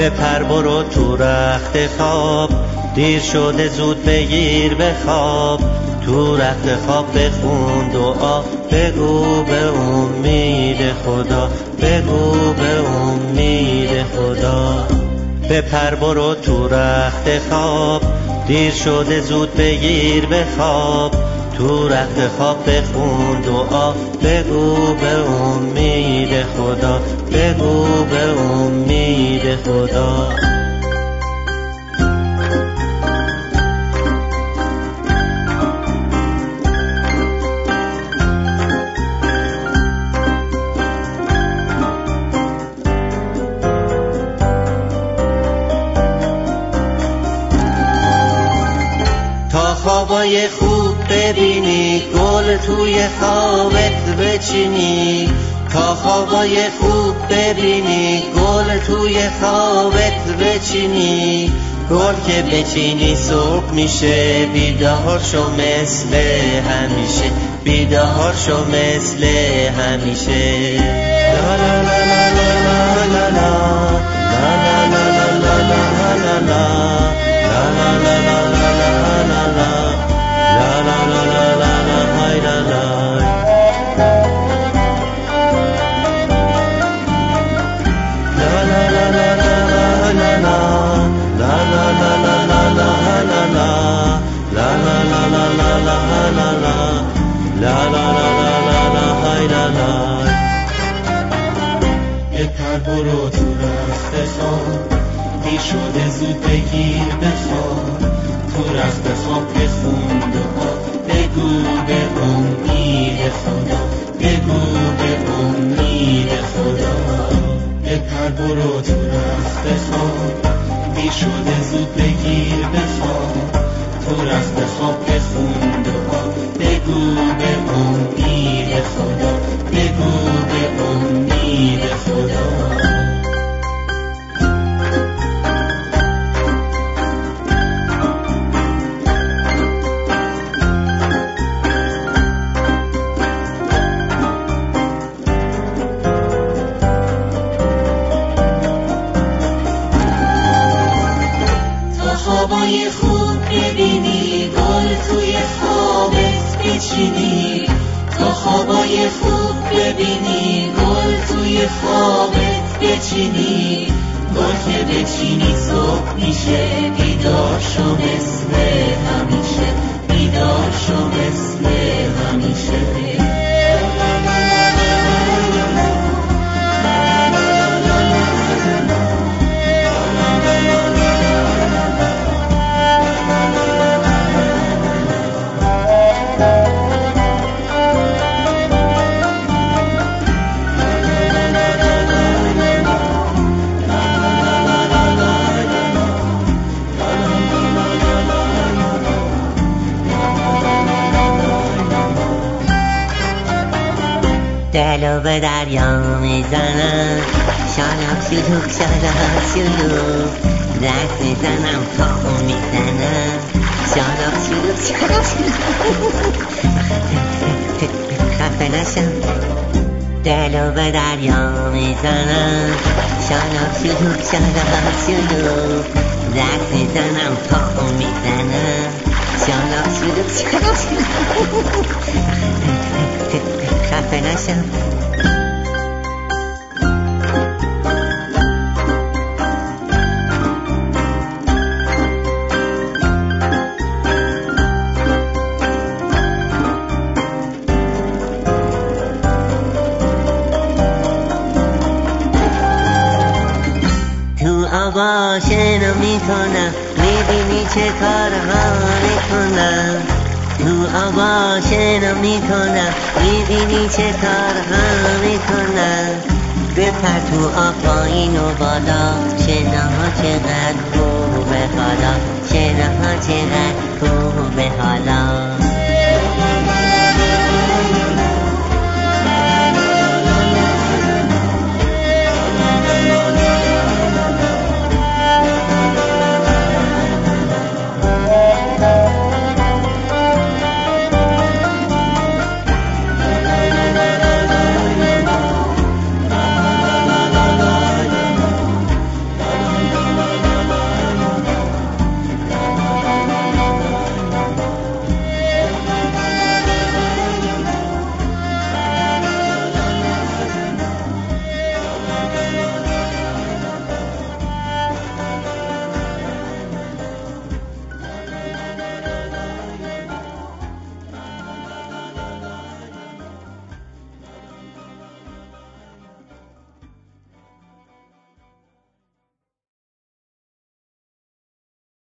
پر برو تو رخت خواب. دیر شده زود بگیر به خواب. تو رخت خواب بخون دعا بگو به امید خدا. بگو به امید خدا. پر برو تو رخت خواب. دیر شده زود بگیر خواب. تو رخت خواب بخون دعا بگو به امید خدا بگو به امید خدا. خوابای خوب ببینی گل توی خوابت بچینی. تا خوابای خوب ببینی گل توی خوابت بچینی. گل که بچینی صبح میشه بیدار شو مثل همیشه. بیدار شو مثل همیشه. لا لا لا. رخت خواب دیر شده زود بگیر بخواب تو رخت خواب بخون دعا بگو به امید خدا. به امید خدا. بپر برو تو رخت خواب دیر زود بگیر بخواب تو رخت خواب دعا بچینی تا خوابای خوب ببینی گل توی خوابت بچینی. گل که بچینی صبح میشه بیدار شو مثل همیشه. بیدار شو مثل همیشه. دلو به دریا می‌زنم. شالک شلوک شالک شلوک دست می‌زنم تا می‌زنم. شالک شلوک شالک شلوک خفه نشم. دلو به دریا می‌زنم. شالک شلوک شالک شلوک دست می‌زنم تا می‌زنم. شالک شلوک شالک شلوک نشم تو آبا شنا می‌کنم می‌بینی چه کارها می‌کنم تو آبا شنا می‌کنم. می‌بینی چه کارها می‌کنم. بپر تو آب پایین و بالا. شناها چقدر خوبه حالا. شناها چقدر خوبه حالا.